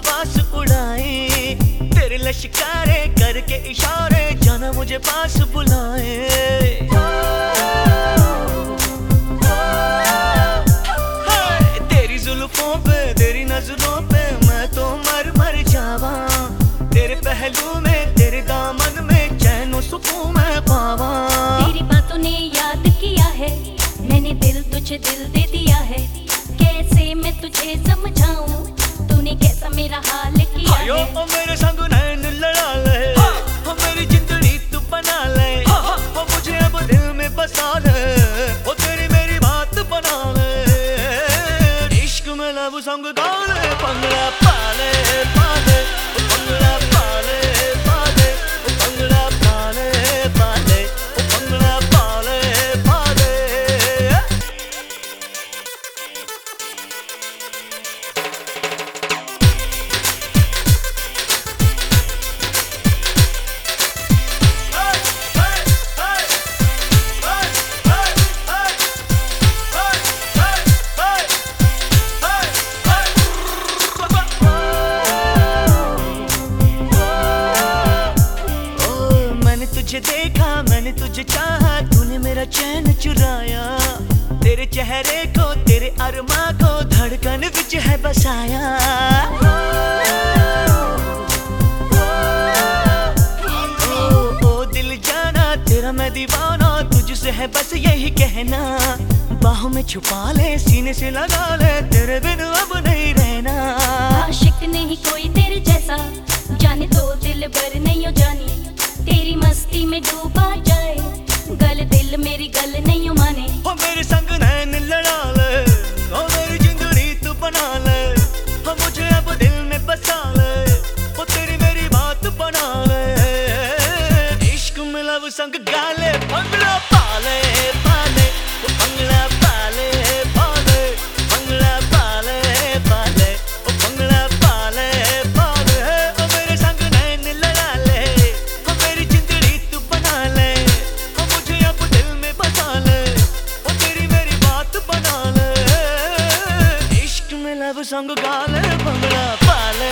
हवास उड़ाए। तेरे लश्कारे करके इशारे जाना मुझे पास बुलाए। मेरा हाल किया आयो ओ मेरे संग नैन लड़ा ले। ओ मेरी जिंदड़ी तू बना ले। ओ मुझे अब दिल में बसा ले। ओ तेरी मेरी बात बना ले। इश्क में लब संग तूने मेरा चैन चुराया। तेरे चेहरे को तेरे अरमा को धड़कन विच है बसाया। ओ, ओ दिल जाना तेरा मैं दीवाना तुझसे है बस यही कहना। बाहों में छुपा ले सीने से लगा ले तेरे बिन अब नहीं रहना। आशिक नहीं कोई तेरे जैसा। जाने तो दिल भर नहीं हो जानी। तेरी मस्ती में डूबा मेरे संग लड़ा जिंदड़ी तू बना अब दिल में बसा तेरी मेरी बात बना संग गाले। भंगड़ा ਸਭ ਸੰਗ ਗਾਲ ਬੰਗਲਾ ਪਾਲੇ